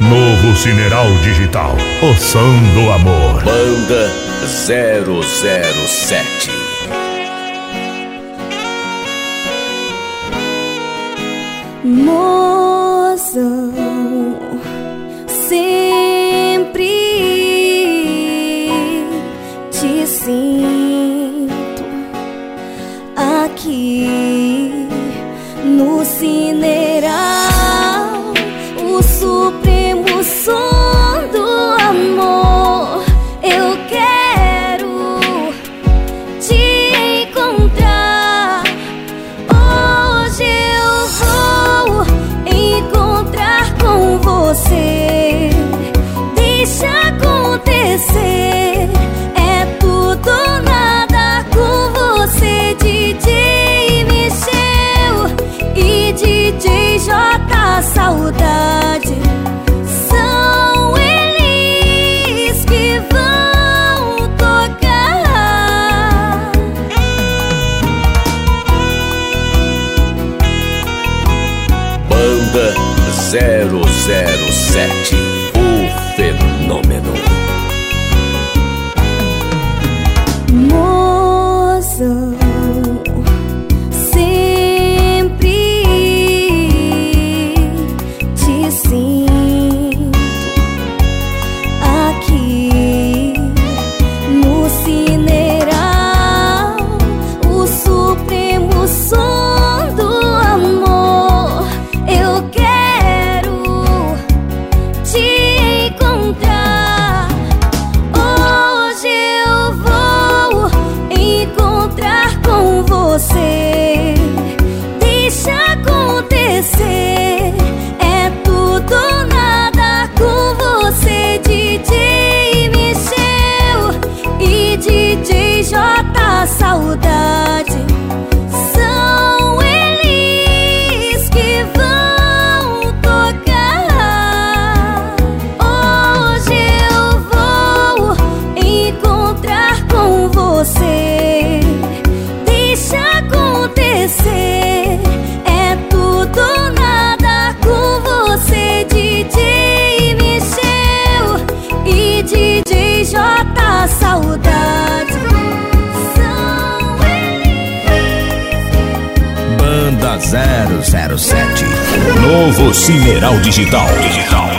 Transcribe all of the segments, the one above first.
Novo Cineral Digital, o som do amor. Banda 007. Mozão, Novo Cineral Digital. Digital.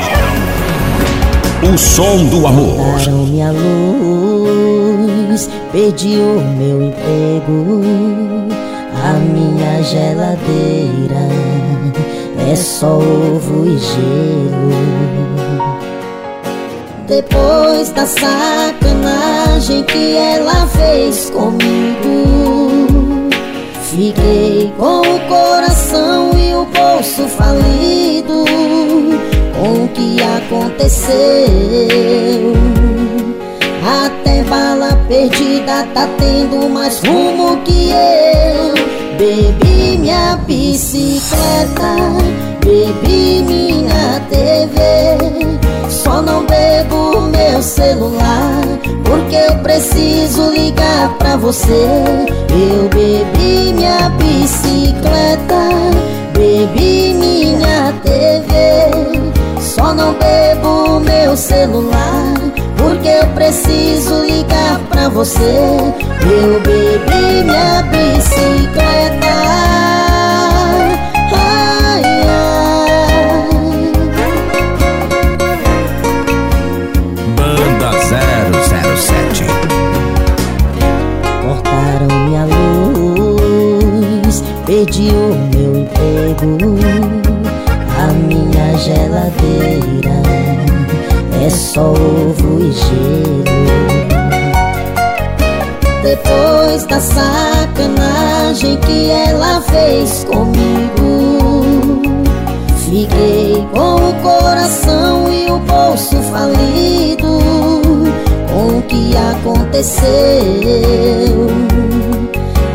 O som do amor. Tiraram minha luz, perdi o meu emprego, a minha geladeira é só ovo e gelo. Depois da sacanagem que ela fez comigo Fiquei com o coração e o bolso falido. Com o que aconteceu? Até bala perdida tá tendo mais rumo que eu. Bebi minha bicicleta, bebi minha TV Só não bebo meu celular Porque eu preciso ligar pra você. Eu bebi minha bicicleta Bebi minha TV Só não bebo meu celular Porque eu preciso ligar pra você. Eu bebi minha bicicleta o meu emprego. A minha geladeira é só ovo e gelo. Depois da sacanagem que ela fez comigo Fiquei com o coração e o bolso falido. Com o que aconteceu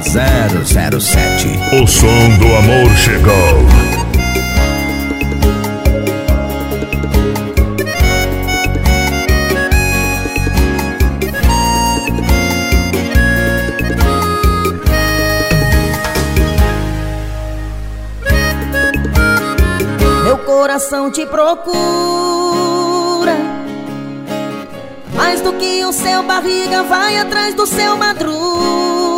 007 O som do amor chegou. Meu coração te procura. Mais do que o seu barriga vai atrás do seu madruga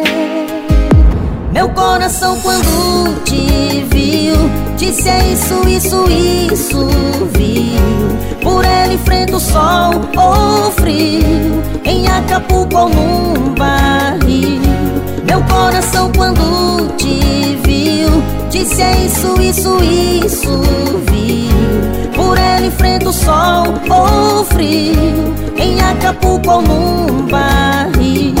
Meu coração quando te viu Disse é isso, isso, isso Viu. Por ele enfrenta o sol ou frio Em Acapulco ou num barril. Meu coração quando te viu Disse é isso, isso, isso Viu. Por ele enfrenta o sol ou frio Em Acapulco ou num barril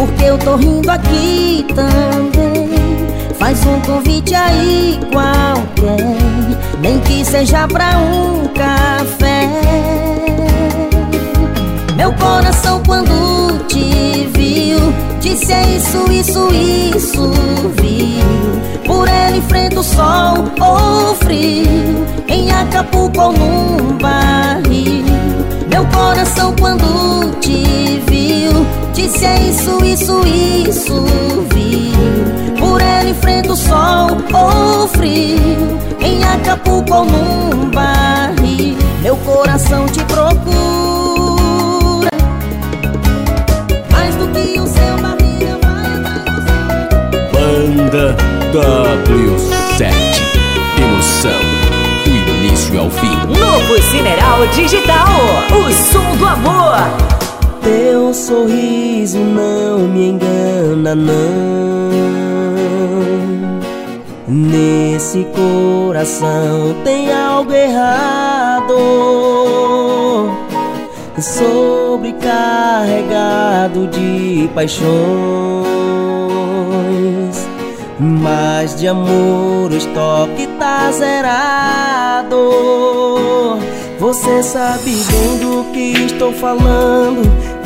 Porque eu tô rindo aqui também. Faz um convite aí qualquer. Nem que seja pra um café. Meu coração quando te viu Disse é isso, isso, isso Viu. Por ele enfrenta o sol ou frio. Em Acapulco ou num barril Meu coração quando te viu Disse é isso, isso, isso Viu. Por ele enfrenta o sol ou frio Em Acapulco ou num barril. Meu coração te procura. Mais do que o seu seu Banda W7 Emoção início ao fim Novo Cineral Digital, o som do amor. Teu sorriso não me engana, não. Nesse coração tem algo errado. Sobrecarregado de paixões. Mas de amor o estoque tá zerado. Você sabe bem do que estou falando.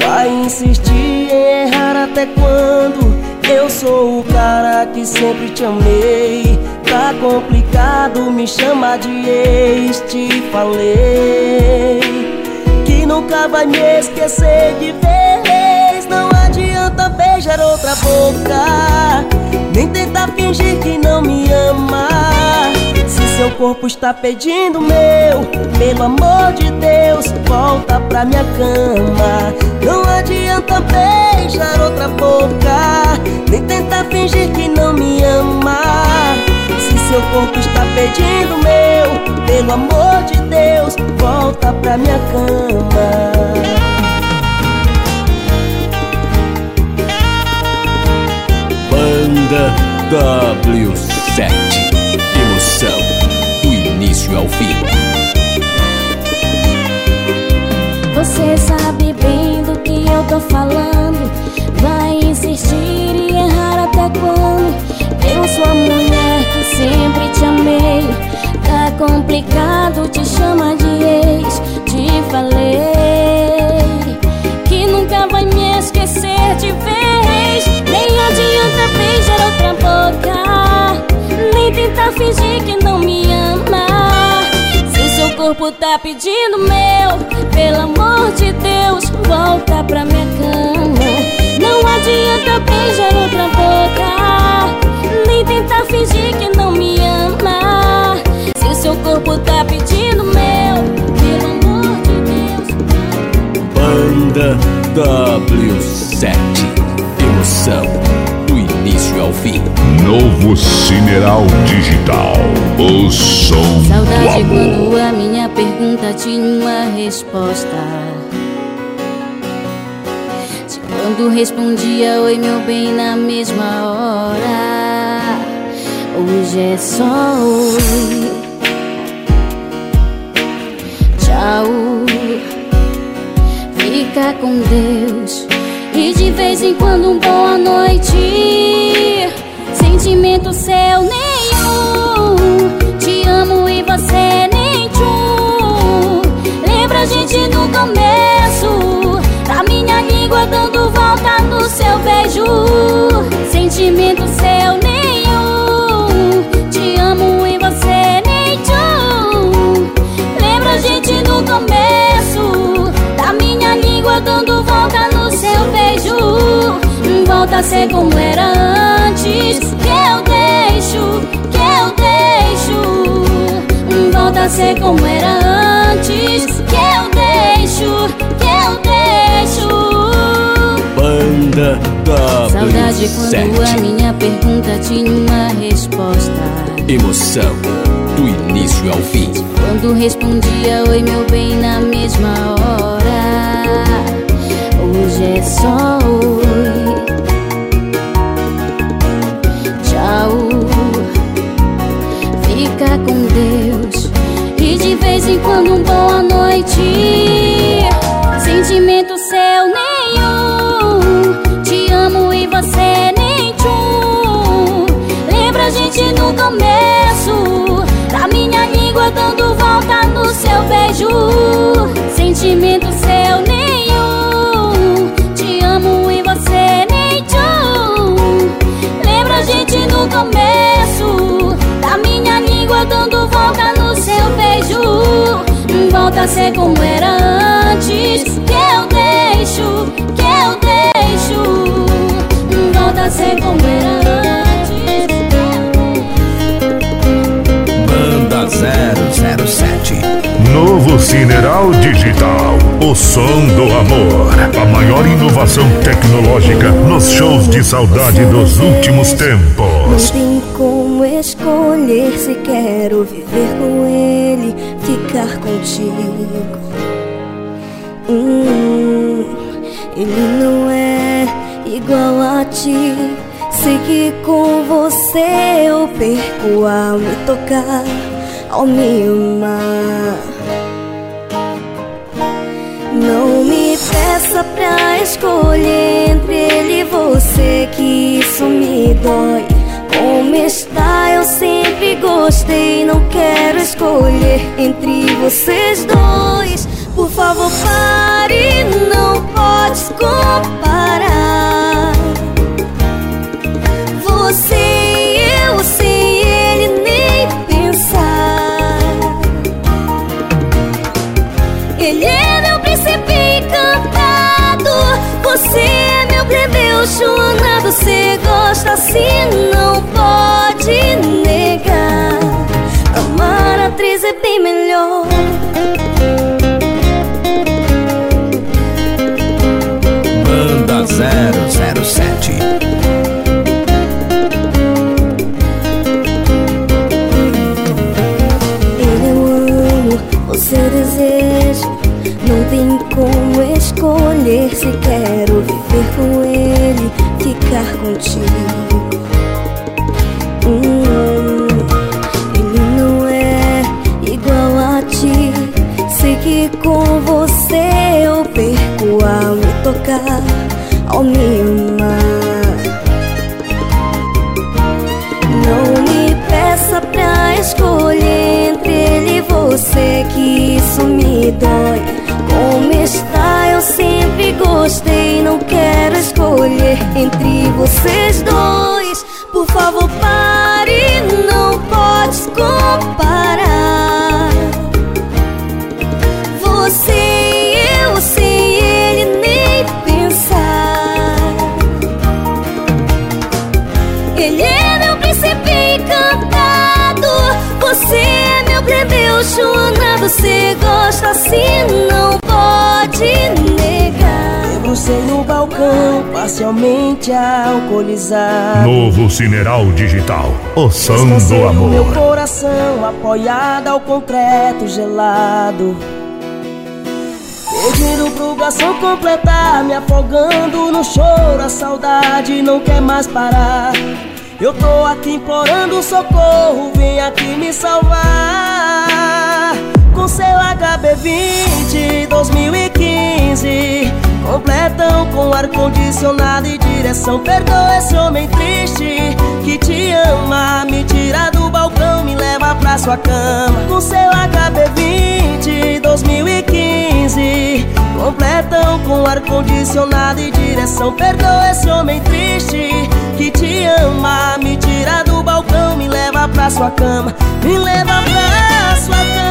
Vai insistir em errar até quando? Eu sou o cara que sempre te amei. Tá complicado me chamar de ex. Te falei que nunca vai me esquecer de vez. Não adianta beijar outra boca, nem tentar fingir que não me ama. Se seu corpo está pedindo meu, pelo amor de Deus, volta pra minha cama. Não adianta beijar outra boca, nem tentar fingir que não me ama. Se seu corpo está pedindo meu, pelo amor de Deus, volta pra minha cama. Banda W7 Emoção Do início ao fim. Você sabe bem do que eu tô falando. Vai insistir e errar até quando? Eu sou a mulher que sempre te amei. Tá complicado te chamar de ex Te falei Que nunca vai me esquecer de vez. Nem adianta beijar outra boca Nem tentar fingir que não me ama. Se seu corpo tá pedindo meu Pelo amor de Deus, volta pra minha cama W7 Emoção início ao fim. Novo Cineral Digital. O som Saudade do amor. quando a minha pergunta tinha uma resposta. De quando respondia oi meu bem na mesma hora. Hoje é só oi. Tchau. Com Deus. E de vez em quando um boa noite Sentimento seu nenhum. Te amo e você nem tchum Lembra a gente no começo Da minha língua dando volta no seu beijo. Sentimento seu Volta a ser como era antes. Que eu deixo, que eu deixo. Volta a ser como era antes. Que eu deixo, que eu deixo. Banda Saudade quando a W7 minha pergunta tinha uma resposta. Emoção do início ao fim. Quando respondia oi meu bem na mesma hora. Hoje é só oi Com Deus. E de vez em quando um boa noite Sentimento seu nenhum. Te amo e você nem tchum Lembra a gente no começo Da minha língua dando volta no seu beijo. Sentimento seu nenhum. Te amo e você nem tchum Lembra a gente no começo Volta a ser como era antes Que eu deixo, que eu deixo Volta a ser como era antes Banda 007 Novo Cineral Digital. O som do amor. A maior inovação tecnológica nos shows de saudade dos últimos Não tempos. tem como escolher se quero viver com ele, ficar contigo. Hum, ele não é igual a ti. Sei que com você eu perco ao me tocar, ao me amar. Não me peça pra escolher entre ele e você, que isso me dói. Como está, eu sempre gostei. Não quero escolher entre vocês dois. Por favor, pare, não pode comparar. Você e eu sem ele nem pensar. Ele é meu príncipe encantado. Você é meu plebeu chonado. Você gosta assim, não pode negar. É bem melhor. Banda 007 Ele eu amo, você eu desejo. Não tem como escolher se quero viver com ele, ficar contigo. Tocar, ao me amar. Não me peça pra escolher entre ele e você, que isso me dói. Como está, eu sempre gostei. Não quero escolher entre vocês dois. Por favor, parcialmente alcoolizado. Novo Cineral Digital, o som do no meu amor. coração, apoiado ao concreto gelado. Pedindo pro garçom completar, me afogando no choro, a saudade não quer mais parar. Eu tô aqui implorando socorro, vem aqui me salvar. Com seu HB20 2015, completão com ar-condicionado e direção. Perdoa esse homem triste que te ama, me tira do balcão, me leva pra sua cama. Com seu HB20 2015, completão com ar-condicionado e direção. Perdoa esse homem triste que te ama, me tira do balcão, me leva pra sua cama, me leva pra sua cama.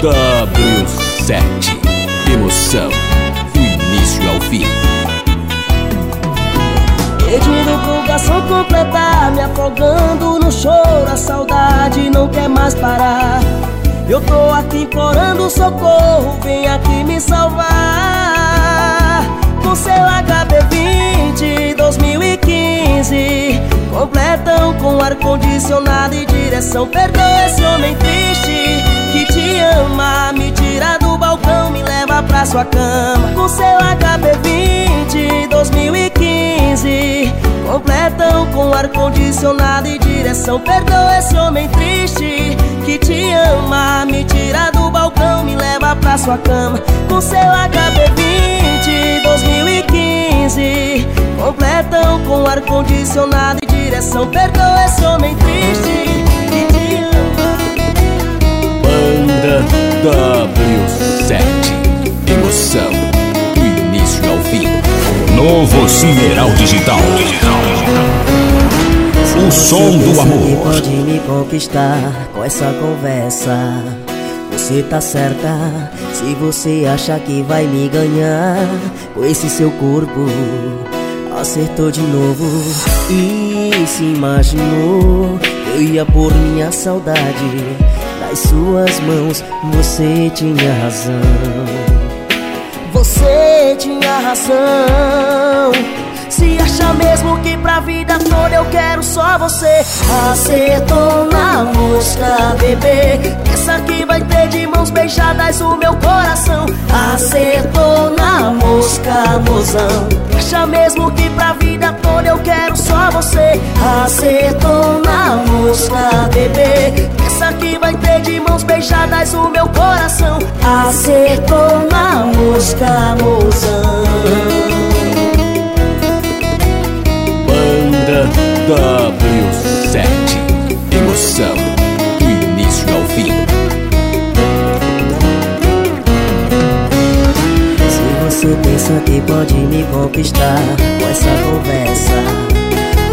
W7. Emoção do início ao fim. Pedindo pro garçom completar, me afogando no choro, a saudade não quer mais parar. Eu tô aqui implorando socorro, vem aqui me salvar. Com seu HB20 2015, completão com ar-condicionado e direção. Perdoa esse homem triste que te ama, me tira do balcão, me leva pra sua cama. Com seu HB20 2015, completão com ar-condicionado e direção. Perdoa esse homem triste que te ama, me tira do balcão, me leva pra sua cama. Com seu HB20 2015, completão com ar-condicionado e direção. Perdoa esse homem triste que te ama. Banda W7. Emoção do início ao fim. Novo Cineral Digital. O som do Você amor. pode me conquistar com essa conversa. Você tá certa se você acha que vai me ganhar com esse seu corpo. Acertou de novo e se imaginou eu ia pôr minha saudade nas suas mãos. Você tinha razão. Você tinha razão. Se acha mesmo que pra vida toda eu quero só você. Acertou na mosca, bebê. Essa que vai ter de mãos beijadas o meu coração. Acertou na mosca, mozão. Acha mesmo que pra vida toda eu quero só você. Acertou na mosca, bebê. Essa que vai ter de mãos beijadas o meu coração. Acertou na mosca, mozão. Banda W7. Que pode me conquistar com essa conversa,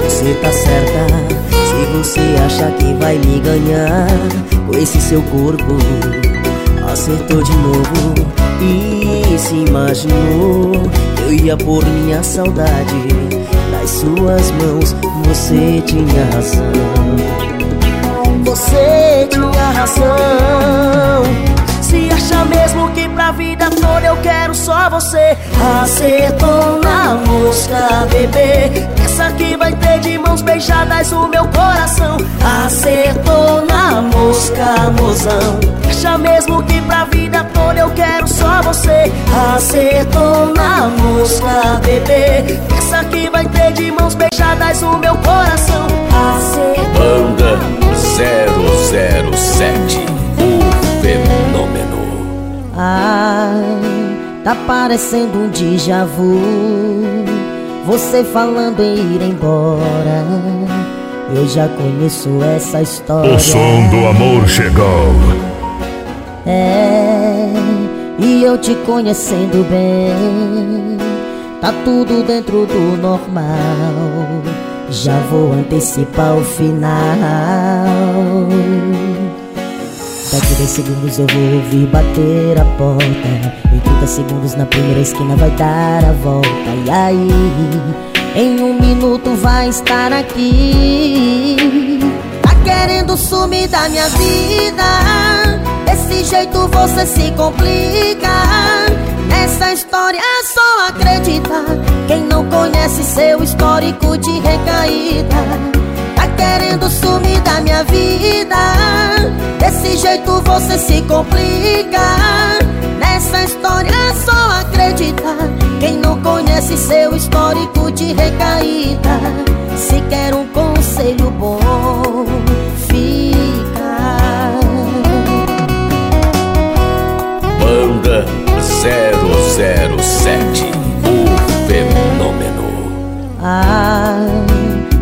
você tá certa. Se você acha que vai me ganhar com esse seu corpo, acertou de novo e se imaginou eu ia pôr minha saudade nas suas mãos. Você tinha razão. Você tinha razão. Acha mesmo que pra vida toda eu quero só você. Acertou na mosca, bebê. Essa que vai ter de mãos beijadas o meu coração. Acertou na mosca, mozão. Acha mesmo que pra vida toda eu quero só você. Acertou na mosca, bebê. Essa que vai ter de mãos beijadas o meu coração. Acertou. Banda 007. O fenômeno. Ah, tá parecendo um déjà vu. Você falando em ir embora. Eu já conheço essa história. O som do amor chegou. É, e eu te conhecendo bem. Tá tudo dentro do normal. Já vou antecipar o final. Daqui 10 segundos eu vou ouvir bater a porta. Em 30 segundos na primeira esquina vai dar a volta. E aí, Em um minuto vai estar aqui. Tá querendo sumir da minha vida. Desse jeito você se complica. Nessa história é só acreditar. Quem não conhece seu histórico de recaída querendo sumir da minha vida. Desse jeito você se complica. Nessa história é só acreditar. Quem não conhece seu histórico de recaída Se quer um conselho bom Fica. Banda 007 O Fenômeno. Ah,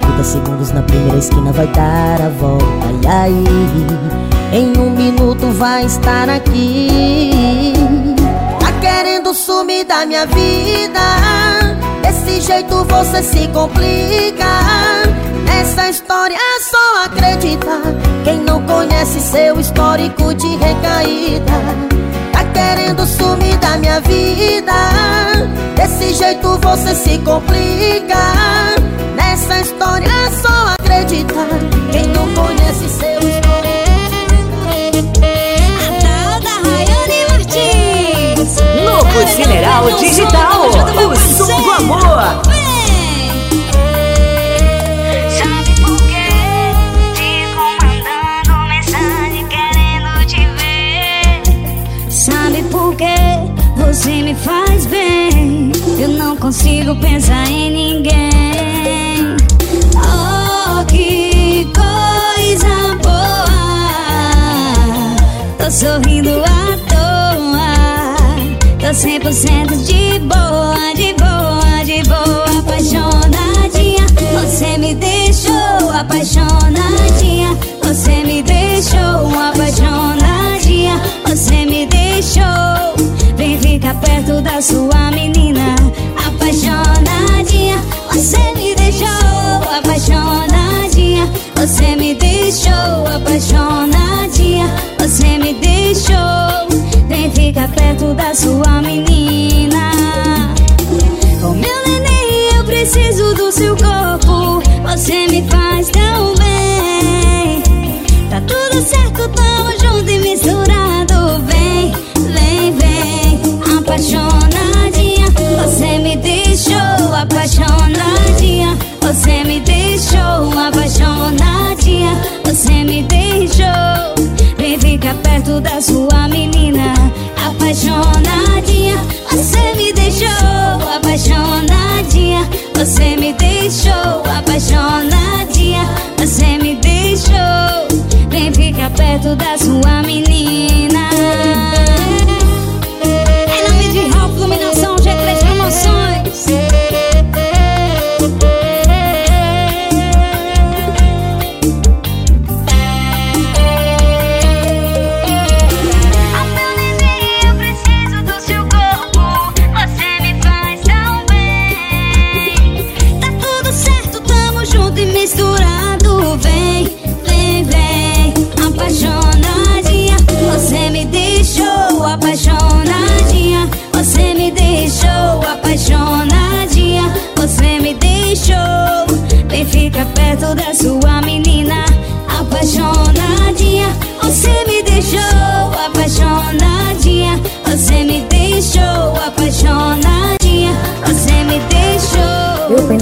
30 segundos na primeira esquina vai dar a volta. E aí, em um minuto vai estar aqui. Tá querendo sumir da minha vida. Desse jeito você se complica. Nessa história é só acreditar. Quem não conhece seu histórico de recaída? Tá querendo sumir da minha vida. Desse jeito você se complica Nessa história é só acreditar Quem não conhece seu A tal da Rayane Martins Novo Cineral Digital, o som do amor. Sabe por quê? Fico mandando mensagem querendo te ver. Sabe por quê? Você me faz bem Eu não consigo pensar em ninguém Tô sorrindo à toa. Tô 100% de boa, de boa, de boa Apaixonadinha. Você me deixou apaixonadinha. Você me deixou apaixonadinha. Você me deixou. Vem ficar perto da sua menina Apaixonadinha. Você me deixou apaixonadinha. Você me deixou apaixonadinha Você me deixou Vem ficar perto da sua menina. Oh meu neném, eu preciso do seu corpo. Você me faz tão bem. Tá tudo certo, tamo junto da sua menina. Apaixonadinha Você me deixou. Apaixonadinha Você me deixou. Apaixonadinha Você me deixou. Vem ficar perto da sua menina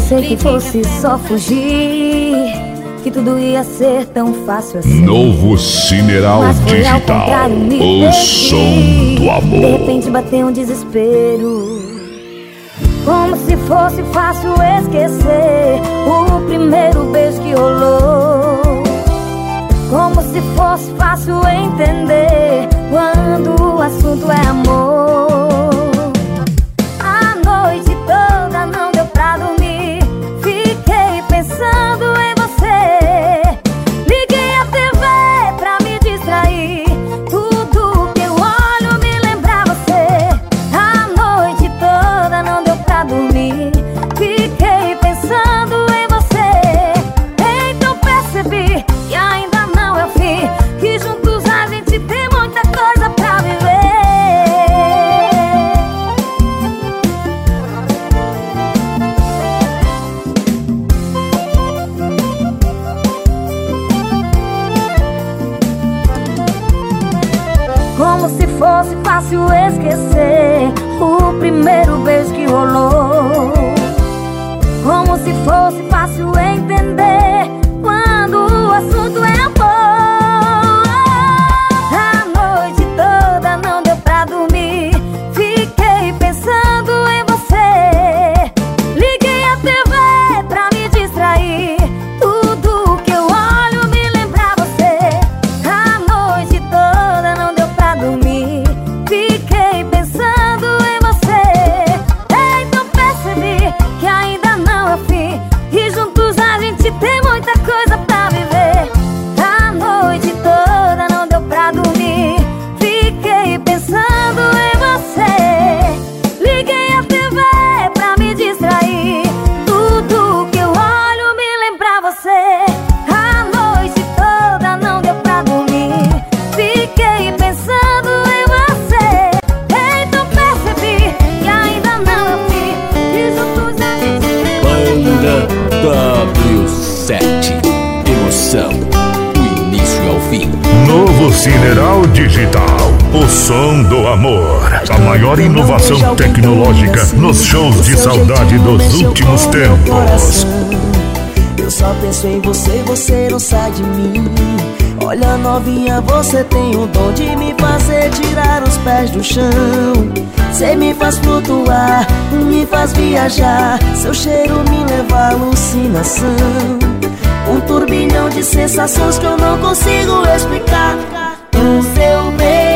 pensei que fosse só fugir, que tudo ia ser tão fácil assim. Novo Cineral Digital. O som do De amor. repente bateu um desespero. Como se fosse fácil esquecer o primeiro beijo que rolou. Como se fosse fácil entender quando o assunto é amor. Nos shows de saudade dos últimos tempos. Eu só penso em você, você não sai de mim. Olha, novinha, você tem o dom de me fazer tirar os pés do chão. Você me faz flutuar, me faz viajar. Seu cheiro me leva à alucinação. Um turbilhão de sensações que eu não consigo explicar. O seu beijo é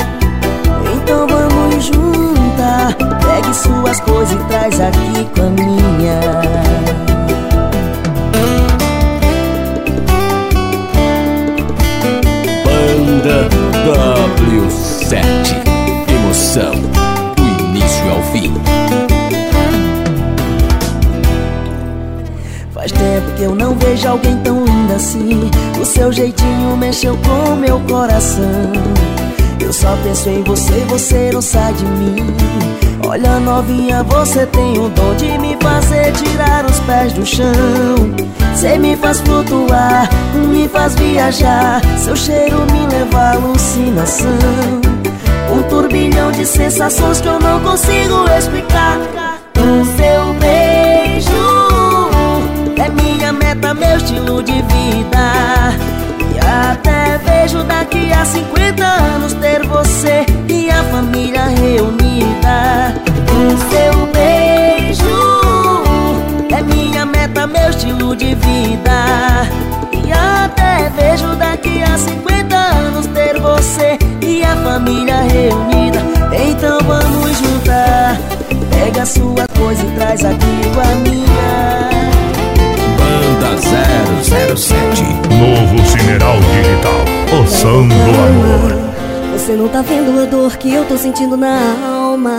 Juntar. Pegue suas coisas e traz aqui com a minha. Banda W7. Emoção do início ao fim. Faz tempo que eu não vejo alguém tão linda assim. O seu jeitinho mexeu com meu coração. Eu só penso em você, você não sai de mim. Olha, novinha, você tem o dom de me fazer tirar os pés do chão. Você me faz flutuar, me faz viajar. Seu cheiro me leva à alucinação. Um turbilhão de sensações que eu não consigo explicar. O seu beijo é minha meta, meu estilo de vida. E até vejo daqui a 50 anos ter você e a família reunida. O seu beijo é minha meta, meu estilo de vida. E até vejo daqui a 50 anos ter você e a família reunida. Então vamos juntar. Pega sua coisa e traz aqui a minha. Banda 007. Novo Cineral Digital. O do amor. Você não tá vendo a dor que eu tô sentindo na alma.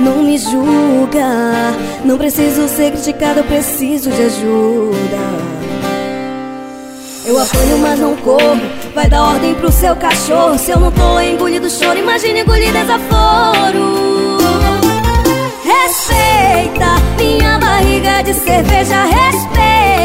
Não me julga. Não preciso ser criticado, eu preciso de ajuda. Eu apanho, mas não corro. Vai dar ordem pro seu cachorro. Se eu não tô engolindo choro, imagine engolir desaforo. Respeita minha barriga de cerveja, respeita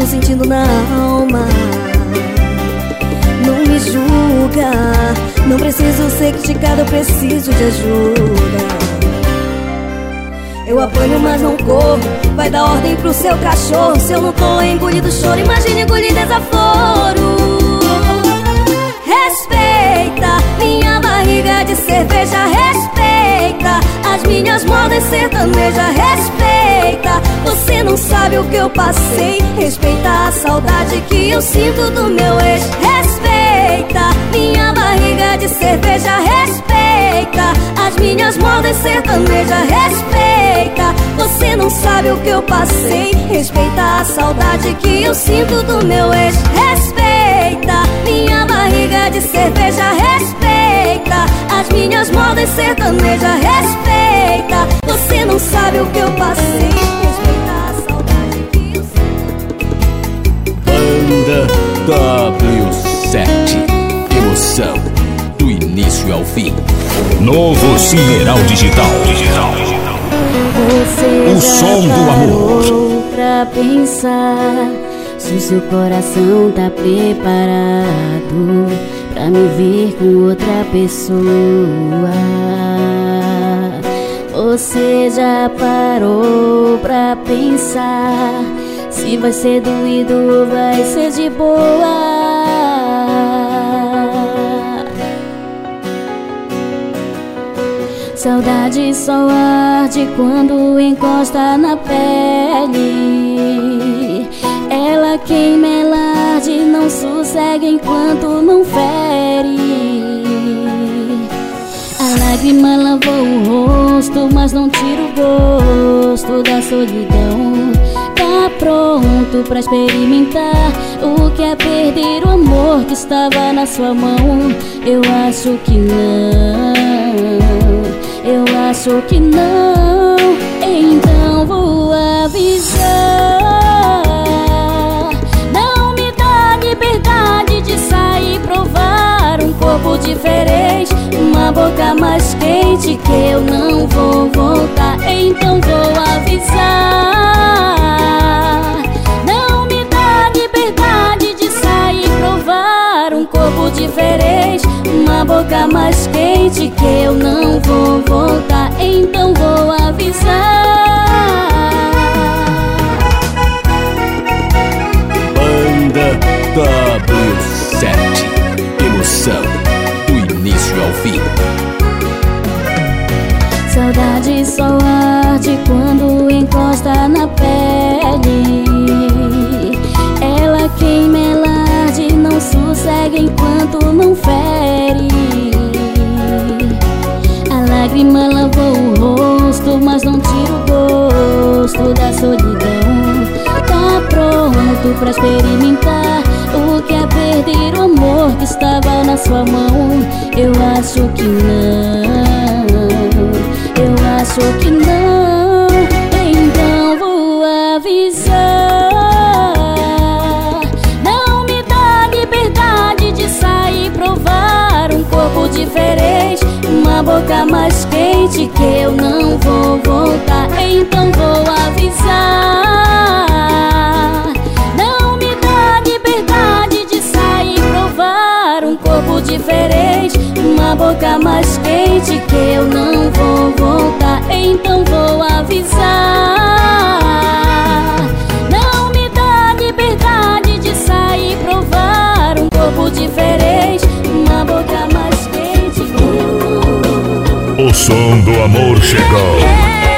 Tô sentindo na alma. Não me julga, não preciso ser criticado, eu preciso de ajuda. Eu apanho, mas não corro. Vai dar ordem pro seu cachorro. Se eu não tô engolindo choro, imagine engolir desaforo. Respeita minha barriga de cerveja. Respeita as minhas modas sertaneja. Respeita, você não sabe o que eu passei. Respeita a saudade que eu sinto do meu ex. Respeita minha barriga de cerveja. Respeita as minhas modas sertaneja. Respeita, você não sabe o que eu passei. Respeita a saudade que eu sinto do meu ex. Respeita minha barriga de cerveja. Respeita as minhas modas sertaneja. Respeita, você não sabe o que eu passei. Respeita a saudade que eu sinto. Banda W7. Emoção do início ao fim. Novo Cineral Digital. Digital. Você O som do amor. pra pensar se o seu coração tá preparado pra me ver com outra pessoa. Você já parou pra pensar se vai ser doído ou vai ser de boa? Saudade só arde quando encosta na pele. Ela queima, não sossega enquanto não fere. A lágrima lavou o rosto, mas não tira o gosto da solidão. Tá pronto pra experimentar o que é perder o amor que estava na sua mão? Eu acho que não. Eu acho que não, então vou avisar. Corpo diferente, uma boca mais quente que eu não vou voltar. Então vou avisar. Não me dá liberdade de sair provar um corpo diferente, uma boca mais quente que eu não vou voltar. Então vou avisar. Banda W7. Saudade só arde quando encosta na pele. Ela queima, ela arde, não sossega enquanto não fere. A lágrima lavou o rosto, mas não tira o gosto da solidão. Tá pronto pra experimentar o que é perder o amor que estava na sua mão. Eu acho que não. Acho que não, então vou avisar. Não me dá liberdade de sair provar um corpo diferente, uma boca mais quente que eu não vou voltar. Então vou avisar. Não me dá liberdade de sair provar um corpo diferente, uma boca mais quente que eu não. Então vou avisar. Não me dá liberdade de sair provar um corpo diferente, uma boca mais quente O som do amor chegou. Te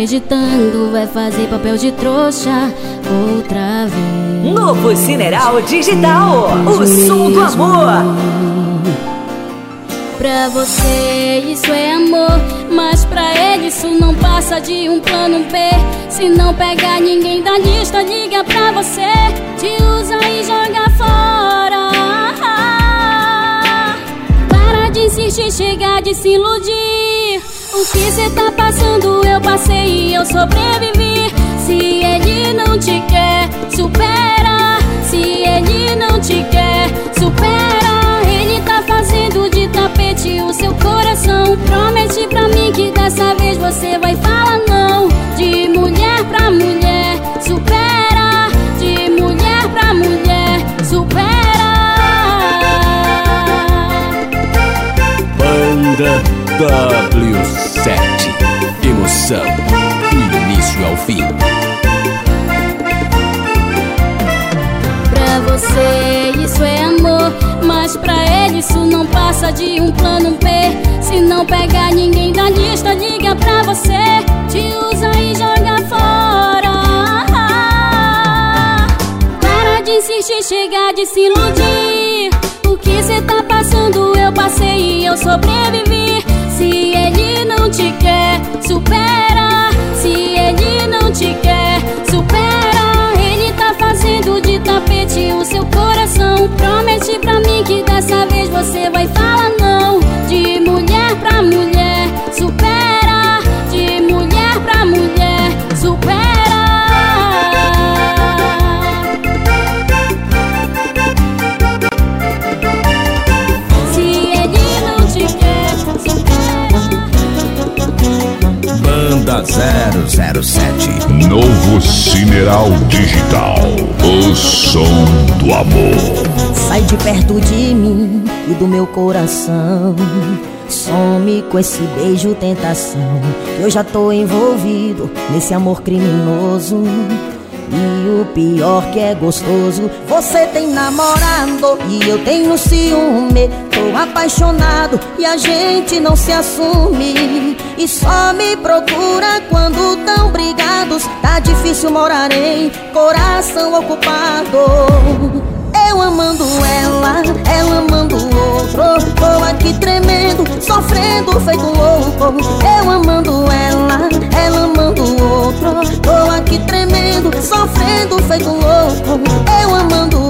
acreditando, vai fazer papel de trouxa outra vez. Novo Cineral Digital, o som do amor. Pra você isso é amor, mas pra ele isso não passa de um plano B. Se não pegar ninguém da lista, liga pra você, te usa e joga fora. Para de insistir, chega de se iludir. Que cê tá passando eu passei e eu sobrevivi. Se ele não te quer, supera. Se ele não te quer, supera. Ele tá fazendo de tapete o seu coração. Promete pra mim que dessa vez você vai de um plano B. Se não pegar ninguém da lista, liga pra você, te usa e joga fora. Para de insistir, chega de se iludir. O que cê tá passando eu passei e eu sobrevivi. Se ele não te quer, supera. Se ele não te quer, supera. Ele tá fazendo de tapete o seu coração. Promete pra mim que dessa vez você vai falar 007. Novo Cineral Digital. O som do amor. Sai de perto de mim e do meu coração. Some com esse beijo tentação. Que eu já tô envolvido nesse amor criminoso. E o pior que é gostoso, você tem namorado e eu tenho ciúme. Tô apaixonado e a gente não se assume. E só me procura quando tão brigados. Tá difícil morar em coração ocupado. Eu amando ela, ela amando outro Tô aqui tremendo, sofrendo feito louco Eu amando ela, ela amando outro Tô aqui tremendo, sofrendo feito louco Eu amando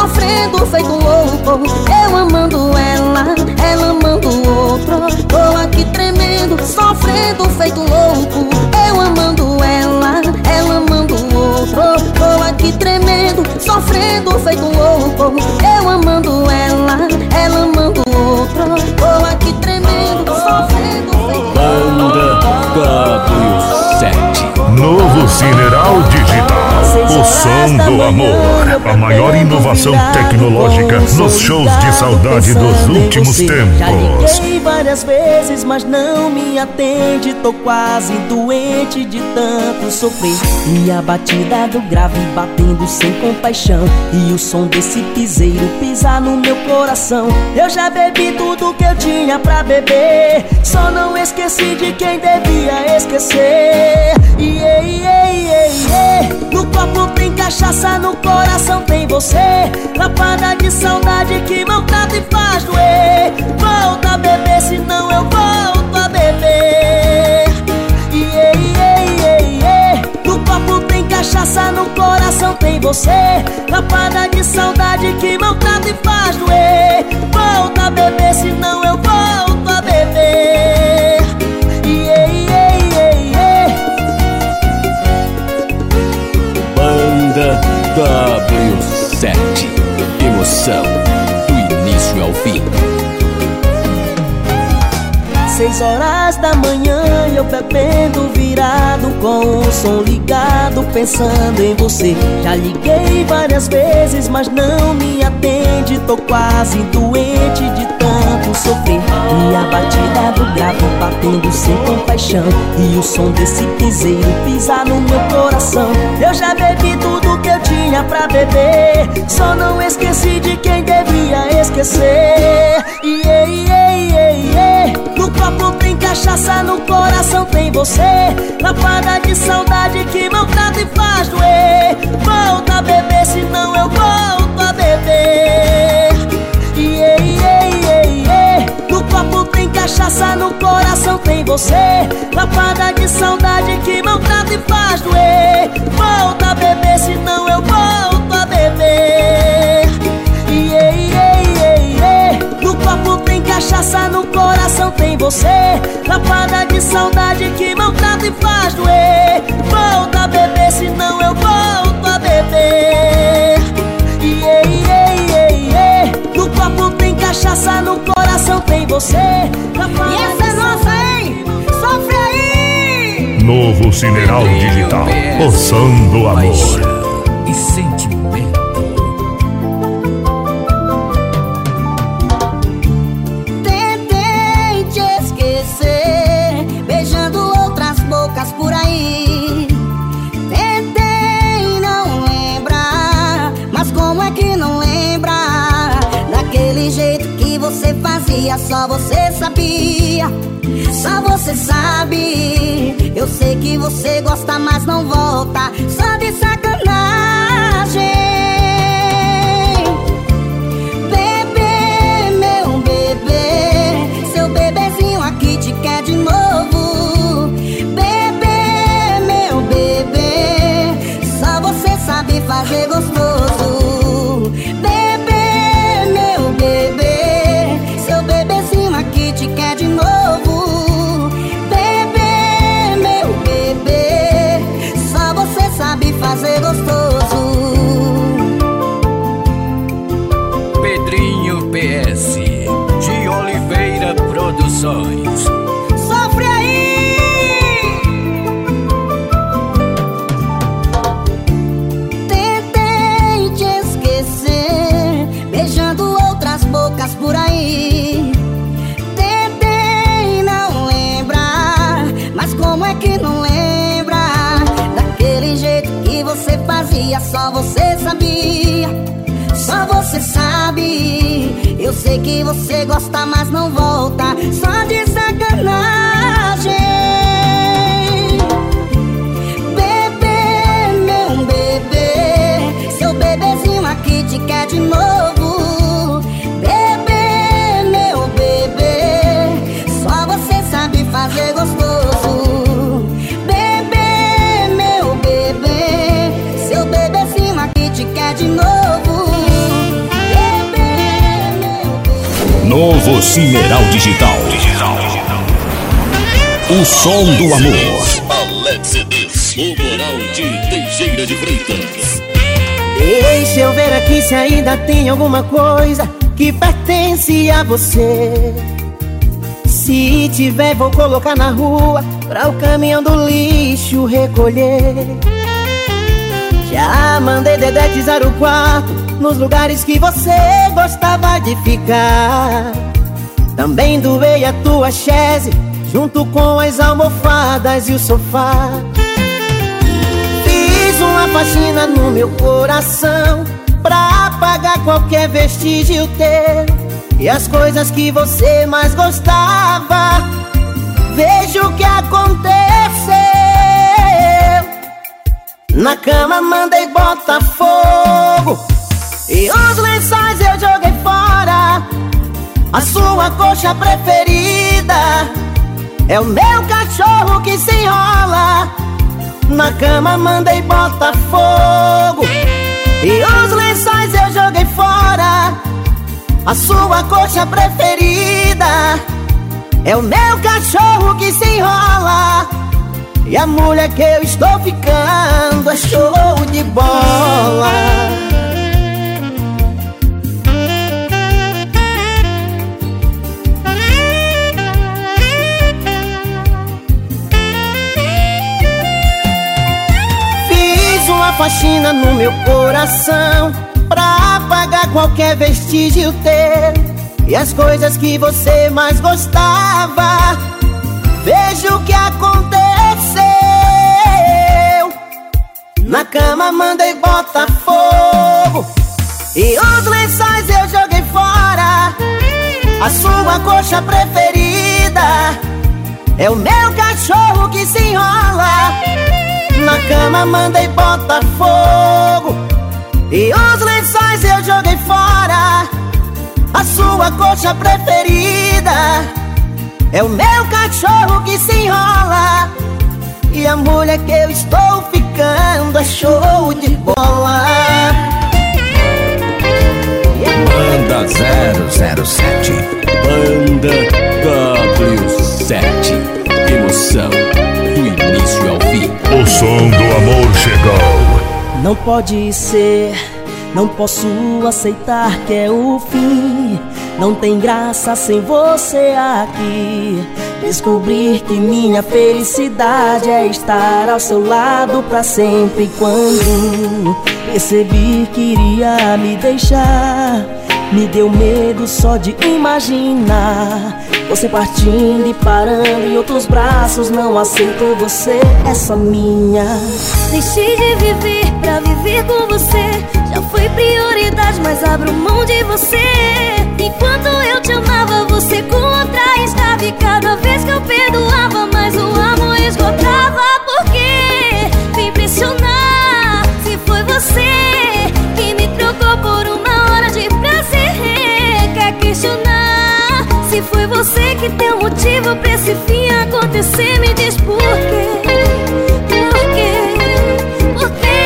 sofrendo feito louco. Eu amando ela, ela amando o outro. Tô aqui tremendo, sofrendo feito louco. Eu amando ela, ela amando o outro. Tô aqui tremendo, sofrendo feito louco. Eu amando ela, ela amando o outro. Tô aqui tremendo, sofrendo feito Banda W7. Novo Cineral Digital. O som do amor. A maior inovação tecnológica nos shows de saudade dos últimos Já tempos. liguei várias vezes, mas não me atende. Tô quase doente de tanto sofrer. E a batida do grave batendo sem compaixão. E o som desse piseiro pisar no meu coração. Eu já bebi tudo que eu tinha pra beber. Só não esqueci de quem devia esquecer. Iê, iê, iê, iê. No copo tem cachaça, no coração tem você. Lapada de saudade que maltrata e faz doer. Volta a beber, senão eu volto a beber. Yeah, yeah, yeah, yeah. No copo tem cachaça, no coração tem você. Lapada de saudade que maltrata e faz doer. Volta a beber, senão eu volto W7 Emoção do início ao fim. Seis horas da manhã eu bebendo virado Com o som ligado pensando em você. Já liguei várias vezes mas não me atende. Tô quase doente de tanto sofrer. E a batida do gravo batendo sem compaixão. E o som desse piseiro pisar no meu coração. Eu já bebi tudo que eu tinha pra beber. Só não esqueci de quem devia esquecer. Yeah, yeah, yeah, yeah. No copo tem cachaça, no coração tem você. Lapada de saudade que maltrata e faz doer. Volta a beber, senão eu volto a beber cachaça, no coração tem você. Lapada de saudade que maltrata e faz doer. Volta a beber, senão eu volto a beber. Yeah, yeah, yeah, yeah. No copo tem cachaça, no coração tem você. Lapada de saudade que maltrata e faz doer. Volta a beber, senão eu volto a beber. Yeah, yeah, yeah, yeah. No copo tem cachaça, no coração tem você E essa é nossa, hein? Sofre aí! Novo Cineral Digital. O som do amor. Só você sabia. Só você sabe. Eu sei que você gosta, mas não volta. Só de sacanagem. Você sabe. Eu sei que você gosta, mas não volta. Só de sacanagem. Bebê, meu bebê, seu bebezinho aqui te quer de novo. Novo Cineral Digital O som do amor o moral de Teixeira de Freitas. Deixa eu ver aqui se ainda tem alguma coisa que pertence a você. Se tiver, vou colocar na rua pra o caminhão do lixo recolher. Já mandei dedetizar o quarto nos lugares que você gostava de ficar. Também doei a tua chaise junto com as almofadas e o sofá. Fiz uma faxina no meu coração Pra apagar qualquer vestígio teu E as coisas que você mais gostava Veja o que aconteceu Na cama mandei botar fogo E os lençóis eu joguei fora. A sua coxa preferida É o meu cachorro que se enrola. Na cama mandei botar fogo E os lençóis eu joguei fora. A sua coxa preferida É o meu cachorro que se enrola. E a mulher que eu estou ficando É show de bola faxina no meu coração Pra apagar qualquer vestígio teu E as coisas que você mais gostava. Veja o que aconteceu. Na cama mandei botar fogo. E os lençóis eu joguei fora. A sua coxa preferida É o meu cachorro que se enrola Na cama mandei botar fogo E os lençóis eu joguei fora. A sua coxa preferida É o meu cachorro que se enrola. E a mulher que eu estou ficando É show de bola. Banda 007. Banda W7. Emoção som do amor chegou. Não pode ser, não posso aceitar que é o fim. Não tem graça sem você aqui. Descobrir que minha felicidade é estar ao seu lado pra sempre. Quando percebi que iria me deixar, me deu medo só de imaginar. Você partindo e parando em outros braços. Não aceito você, é só minha. Deixei de viver pra viver com você. Já foi prioridade, mas abro mão de você. Enquanto eu te amava, você com outra estava. E cada vez que eu perdoava, mais o amor esgotava. Porque vem pressionar. Se foi você que me trocou por uma questionar? Se foi você que deu motivo pra esse fim acontecer, me diz por quê? Por quê? Por quê?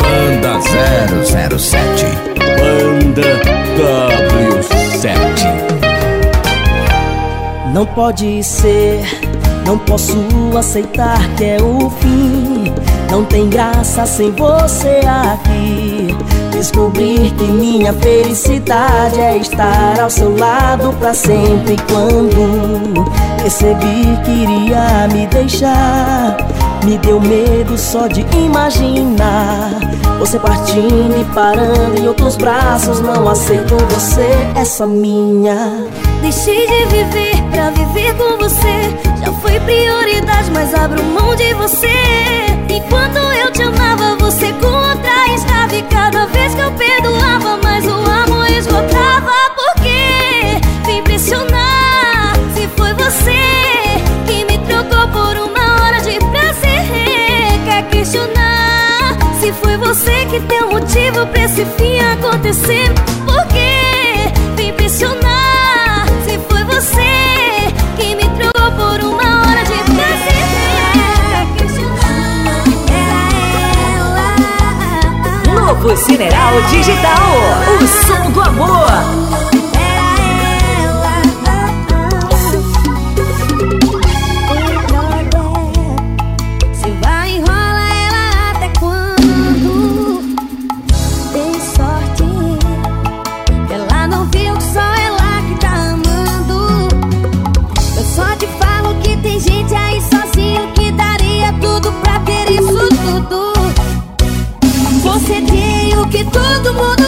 Banda 007. Banda W7. Não pode ser, não posso aceitar que é o fim. Não tem graça sem você aqui. Descobrir que minha felicidade é estar ao seu lado pra sempre. Quando percebi que iria me deixar, me deu medo só de imaginar. Você partindo e parando em outros braços. Não aceito você, é só minha. Deixei de viver pra viver com você. Já foi prioridade, mas abro mão de você. Enquanto eu te amava, você com outra estava. E cada vez que eu perdoava, mais o amor esgotava. Porque vem pressionar. Se foi você que me trocou por uma hora de prazer, quer questionar? Se foi você que deu motivo pra esse fim acontecer. Porque vem pressionar. Novo Cineral Digital. O som do amor. Todo mundo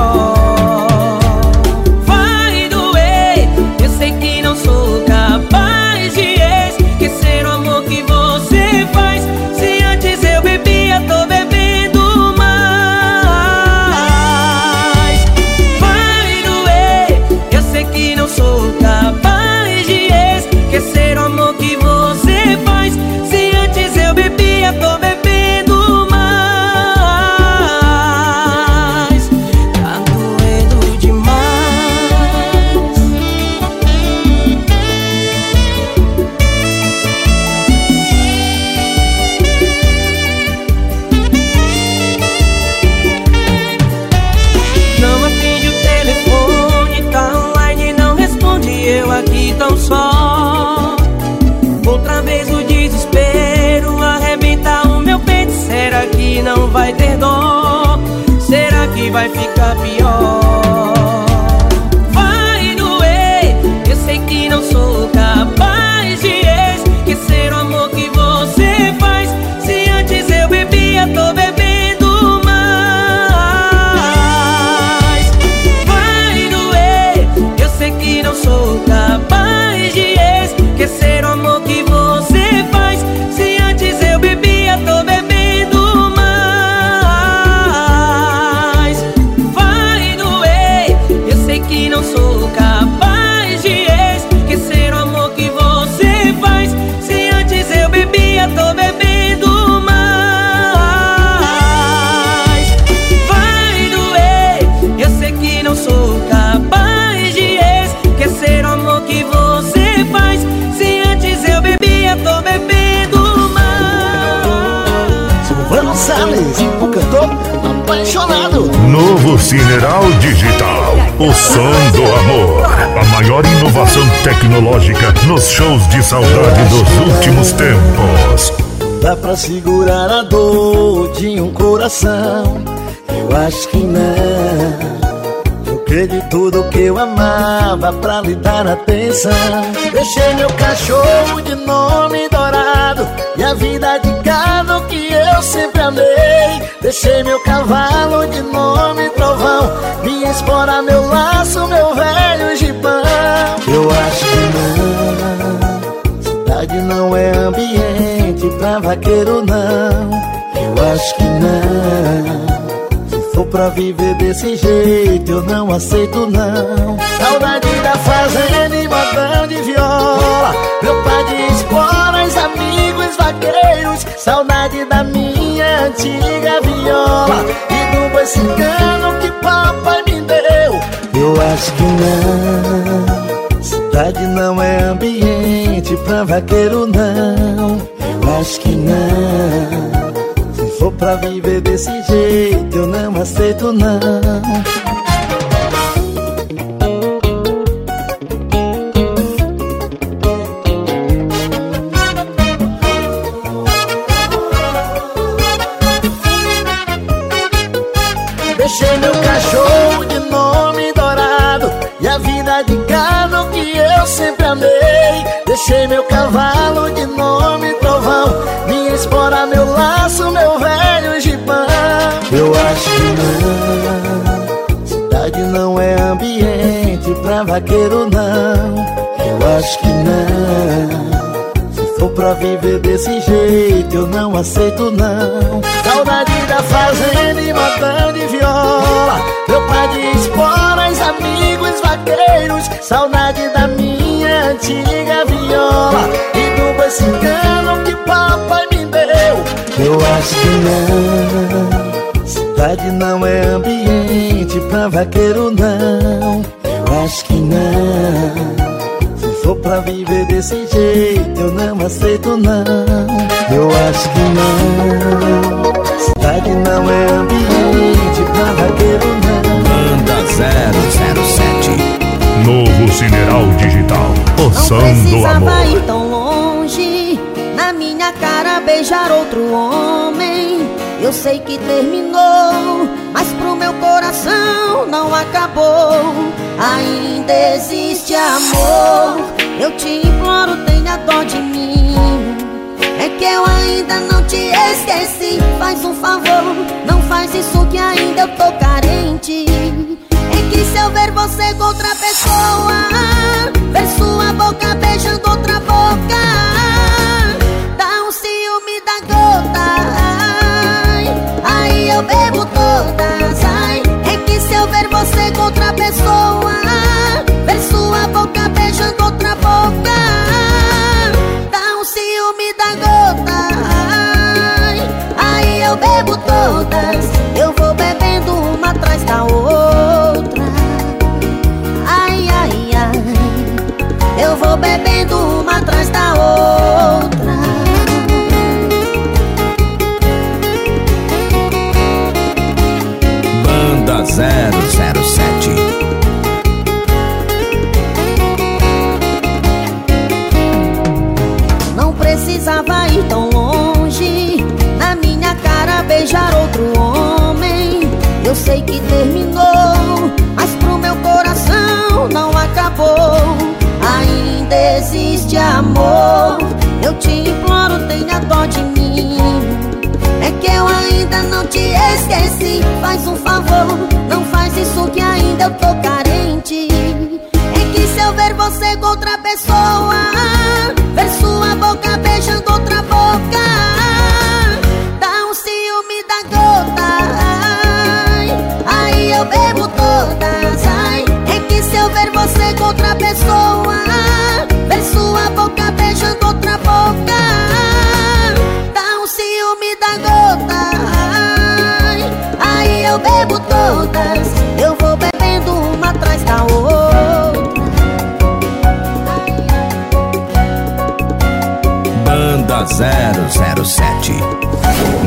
ficar Salles, o cantor apaixonado. Novo Sineral Digital. O som do amor. A maior inovação tecnológica nos shows de saudade dos últimos tempos. Dá pra segurar a dor de um coração? Eu acho que não. Troquei de tudo que eu amava pra lhe dar atenção. Deixei meu cachorro de nome dourado e a vida de gado que eu sempre amei. Deixei meu cavalo de nome trovão, minha espora, meu laço, meu velho gibão. Eu acho que não. Cidade não é ambiente pra vaqueiro, não. Eu acho que não. Se for pra viver desse jeito, eu não aceito, não. Saudade da fazenda e modão de viola. Vaqueiros. Saudade da minha antiga viola. E do boi cigano que papai me deu. Eu acho que não. Cidade não é ambiente pra vaqueiro, não. Eu acho que não. Se for pra viver desse jeito, eu não aceito, não. Meu cavalo de nome trovão. Minha espora, meu laço, meu velho gibão. Eu acho que não. Cidade não é ambiente pra vaqueiro, não. Eu acho que não. Se for pra viver desse jeito, eu não aceito não. Saudade da fazenda e modão de viola. Meu pai de esporas, amigos vaqueiros. Saudade da minha antiga viola E do boi cigano que papai me deu. Eu acho que não. Cidade não é ambiente pra vaqueiro não. Eu acho que não. Se for pra viver desse jeito Eu não aceito não. Eu acho que não. Cidade não é ambiente pra vaqueiro não. Banda 007 Novo Cineral Digital. O som Não do amor. ir tão longe. Na minha cara beijar outro homem. Eu sei que terminou Mas pro meu coração não acabou. Ainda existe amor. Eu te imploro, tenha dó de mim. É que eu ainda não te esqueci. Faz um favor, não faz isso que ainda eu tô carente Se eu ver você com outra pessoa Ver sua boca beijando outra boca Dá um ciúme da gota. Aí eu bebo todas existe amor. Eu te imploro, tenha dó de mim. É que eu ainda não te esqueci. Faz um favor, não faz isso que ainda eu tô carente. É que se eu ver você com outra pessoa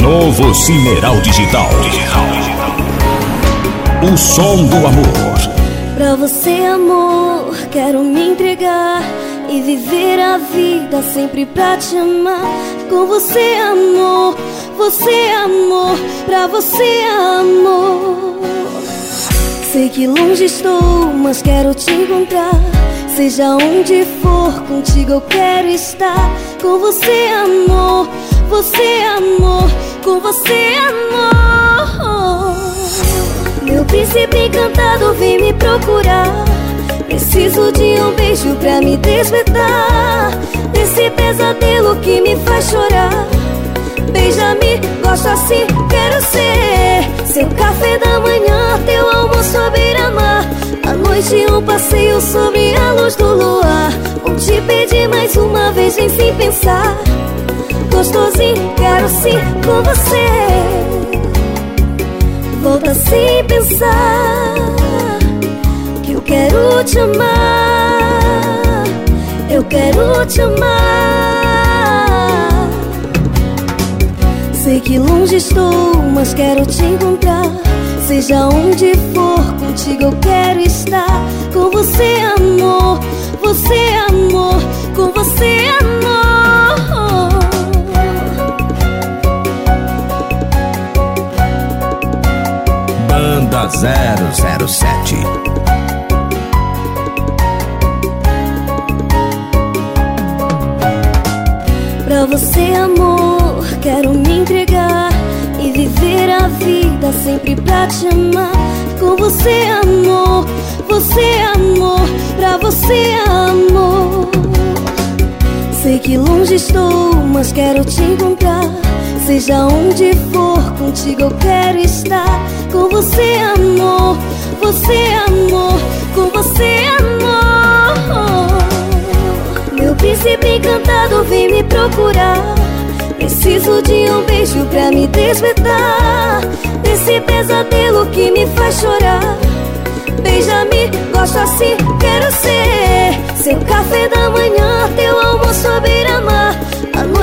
Novo Cineral Digital. O som do amor. Pra você, amor, quero me entregar e viver a vida sempre pra te amar. Com você, amor, você, amor, pra você, amor. Sei que longe estou, mas quero te encontrar. Seja onde for, contigo eu quero estar. Com você, amor, você, amor, com você, amor. Meu príncipe encantado vem me procurar. Preciso de um beijo pra me despertar Desse pesadelo que me faz chorar Beija-me, gosto assim, quero ser Seu café da manhã, teu almoço à beira-mar À noite um passeio sobre a luz do luar Vou te pedir mais uma vez, vem sem pensar Quero sim com você. Volta sem pensar Que eu quero te amar. Eu quero te amar. Sei que longe estou, mas quero te encontrar. Seja onde for, contigo eu quero estar. Com você, amor, você, amor Com você, amor Banda 007 Pra você, amor, quero me entregar e viver a vida sempre pra te amar. Com você, amor, você, amor, pra você, amor. Sei que longe estou, mas quero te encontrar. Seja onde for, contigo eu quero estar. Com você, amor, você, amor, com você, amor. Meu príncipe encantado vem me procurar. Preciso de um beijo pra me despertar Desse pesadelo que me faz chorar Beija-me, gosto assim, quero ser Seu café da manhã,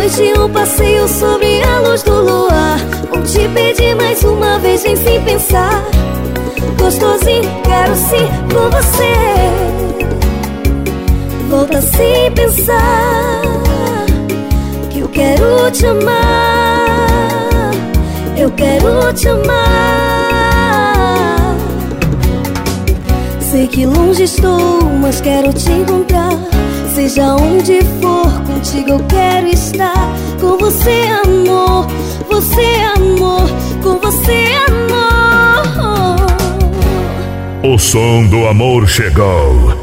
de um passeio sobre a luz do luar. Vou te pedir mais uma vez, vem sem pensar. Gostosinho, quero sim com você. Volta sem pensar Que eu quero te amar. Eu quero te amar. Sei que longe estou, mas quero te encontrar. Seja onde for, contigo eu quero estar Com você, amor, você, amor, com você, amor O som do amor chegou.